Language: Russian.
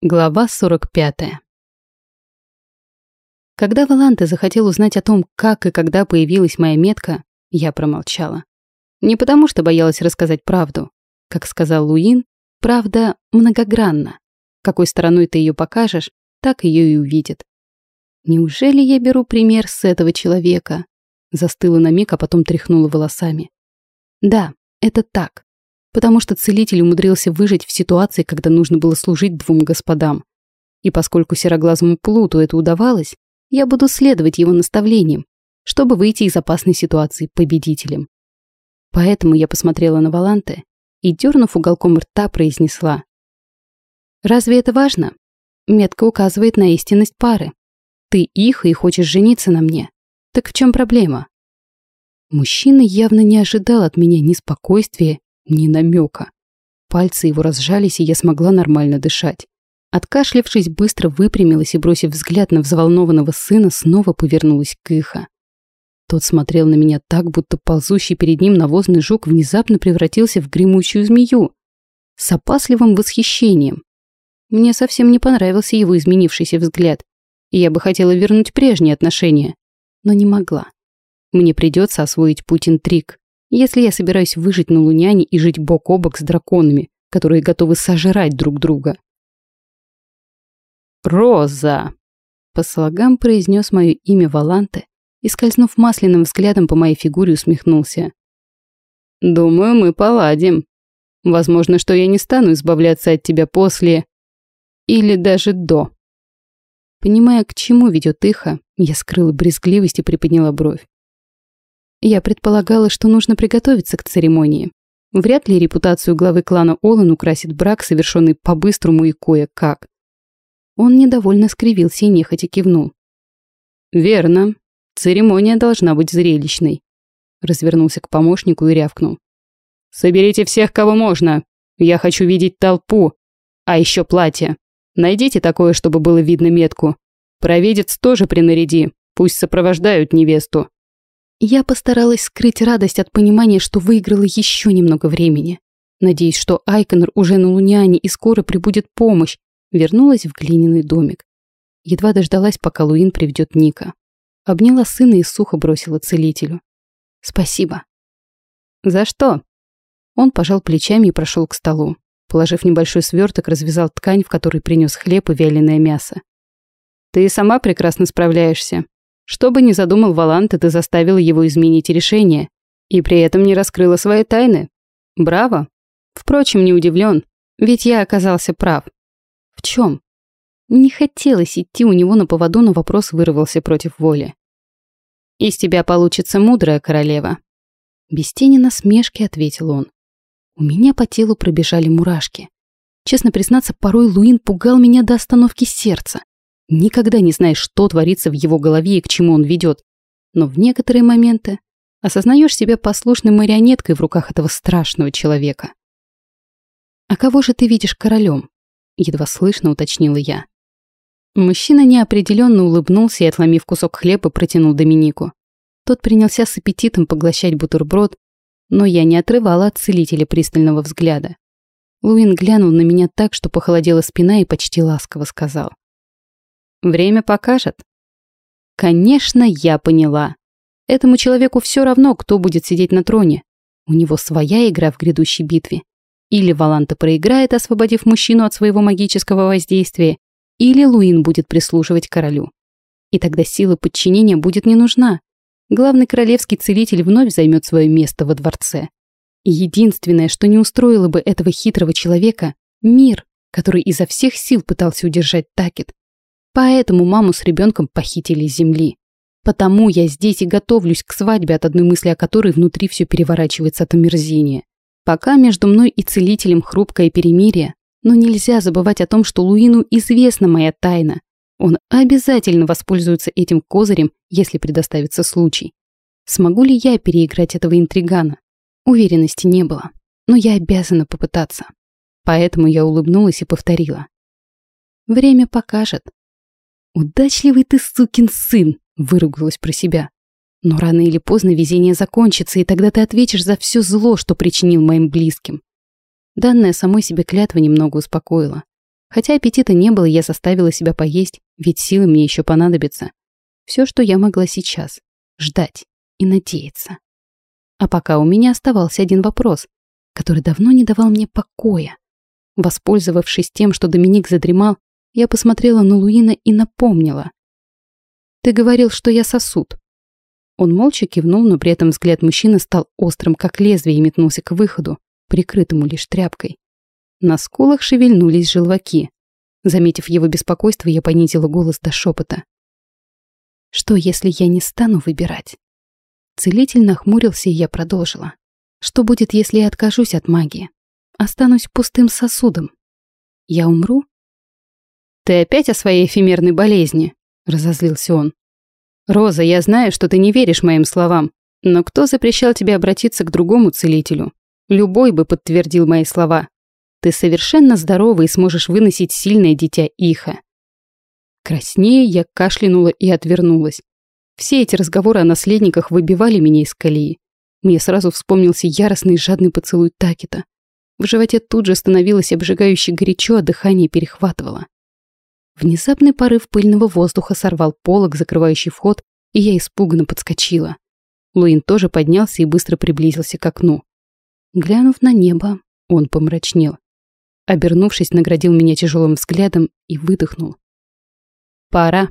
Глава 45. Когда Валанте захотел узнать о том, как и когда появилась моя метка, я промолчала. Не потому, что боялась рассказать правду. Как сказал Луин, правда многогранна. Какой стороной ты ее покажешь, так ее и увидит. Неужели я беру пример с этого человека? Застыла на миг, а потом тряхнула волосами. Да, это так потому что целитель умудрился выжить в ситуации, когда нужно было служить двум господам. И поскольку сероглазому Плуту это удавалось, я буду следовать его наставлениям, чтобы выйти из опасной ситуации победителем. Поэтому я посмотрела на Валанте и, дернув уголком рта, произнесла. «Разве это важно? Метка указывает на истинность пары. Ты их и хочешь жениться на мне. Так в чем проблема?» Мужчина явно не ожидал от меня ни спокойствия, ни намека. Пальцы его разжались, и я смогла нормально дышать. Откашлившись, быстро выпрямилась и, бросив взгляд на взволнованного сына, снова повернулась к Иха. Тот смотрел на меня так, будто ползущий перед ним навозный жук внезапно превратился в гремучую змею. С опасливым восхищением. Мне совсем не понравился его изменившийся взгляд, и я бы хотела вернуть прежние отношения, но не могла. Мне придется освоить путь интриг, если я собираюсь выжить на Луняне и жить бок о бок с драконами, которые готовы сожрать друг друга. «Роза!» По слогам произнес мое имя Валанте и, скользнув масляным взглядом по моей фигуре, усмехнулся. «Думаю, мы поладим. Возможно, что я не стану избавляться от тебя после... или даже до». Понимая, к чему ведет Иха, я скрыла брезгливость и приподняла бровь. Я предполагала, что нужно приготовиться к церемонии. Вряд ли репутацию главы клана Олан украсит брак, совершенный по-быстрому и кое-как. Он недовольно скривился и нехотя кивнул. «Верно. Церемония должна быть зрелищной», — развернулся к помощнику и рявкнул. «Соберите всех, кого можно. Я хочу видеть толпу. А еще платье. Найдите такое, чтобы было видно метку. Провидец тоже принаряди. Пусть сопровождают невесту». Я постаралась скрыть радость от понимания, что выиграла еще немного времени. Надеюсь, что Айконор уже на Луняне и скоро прибудет помощь. Вернулась в глиняный домик. Едва дождалась, пока Луин приведет Ника. Обняла сына и сухо бросила целителю. «Спасибо». «За что?» Он пожал плечами и прошел к столу. Положив небольшой сверток, развязал ткань, в которой принес хлеб и вяленое мясо. «Ты сама прекрасно справляешься. Что бы ни задумал Валант, ты заставила его изменить решение. И при этом не раскрыла свои тайны. Браво. Впрочем, не удивлен, ведь я оказался прав. В чем? Не хотелось идти у него на поводу, но вопрос вырвался против воли. «Из тебя получится мудрая королева». Без тени насмешки ответил он. У меня по телу пробежали мурашки. Честно признаться, порой Луин пугал меня до остановки сердца. Никогда не знаешь, что творится в его голове и к чему он ведет. Но в некоторые моменты осознаешь себя послушной марионеткой в руках этого страшного человека. «А кого же ты видишь королем?» Едва слышно уточнила я. Мужчина неопределенно улыбнулся и, отломив кусок хлеба, протянул Доминику. Тот принялся с аппетитом поглощать бутерброд, но я не отрывала от целителя пристального взгляда. Луин глянул на меня так, что похолодела спина и почти ласково сказал. Время покажет. Конечно, я поняла. Этому человеку все равно, кто будет сидеть на троне. У него своя игра в грядущей битве. Или Валанта проиграет, освободив мужчину от своего магического воздействия, или Луин будет прислуживать королю. И тогда сила подчинения будет не нужна. Главный королевский целитель вновь займет свое место во дворце. Единственное, что не устроило бы этого хитрого человека – мир, который изо всех сил пытался удержать Такет, Поэтому маму с ребенком похитили с земли. Потому я здесь и готовлюсь к свадьбе, от одной мысли о которой внутри все переворачивается от омерзения. Пока между мной и целителем хрупкое перемирие, но нельзя забывать о том, что Луину известна моя тайна. Он обязательно воспользуется этим козырем, если предоставится случай. Смогу ли я переиграть этого интригана? Уверенности не было, но я обязана попытаться. Поэтому я улыбнулась и повторила. Время покажет. «Удачливый ты сукин сын!» — выругалась про себя. «Но рано или поздно везение закончится, и тогда ты ответишь за все зло, что причинил моим близким». Данная самой себе клятва немного успокоила. Хотя аппетита не было, я заставила себя поесть, ведь силы мне еще понадобятся. Все, что я могла сейчас — ждать и надеяться. А пока у меня оставался один вопрос, который давно не давал мне покоя. Воспользовавшись тем, что Доминик задремал, я посмотрела на Луина и напомнила. «Ты говорил, что я сосуд». Он молча кивнул, но при этом взгляд мужчины стал острым, как лезвие, и метнулся к выходу, прикрытому лишь тряпкой. На скулах шевельнулись желваки. Заметив его беспокойство, я понизила голос до шепота. «Что, если я не стану выбирать?» Целитель нахмурился, и я продолжила. «Что будет, если я откажусь от магии? Останусь пустым сосудом? Я умру?» «Ты опять о своей эфемерной болезни?» — разозлился он. «Роза, я знаю, что ты не веришь моим словам, но кто запрещал тебе обратиться к другому целителю? Любой бы подтвердил мои слова. Ты совершенно здорова и сможешь выносить сильное дитя Иха. Краснее я кашлянула и отвернулась. Все эти разговоры о наследниках выбивали меня из колеи. Мне сразу вспомнился яростный жадный поцелуй Такита. В животе тут же становилось обжигающе горячо, а дыхание перехватывало. Внезапный порыв пыльного воздуха сорвал полог, закрывающий вход, и я испуганно подскочила. Луин тоже поднялся и быстро приблизился к окну. Глянув на небо, он помрачнел. Обернувшись, наградил меня тяжелым взглядом и выдохнул. «Пора».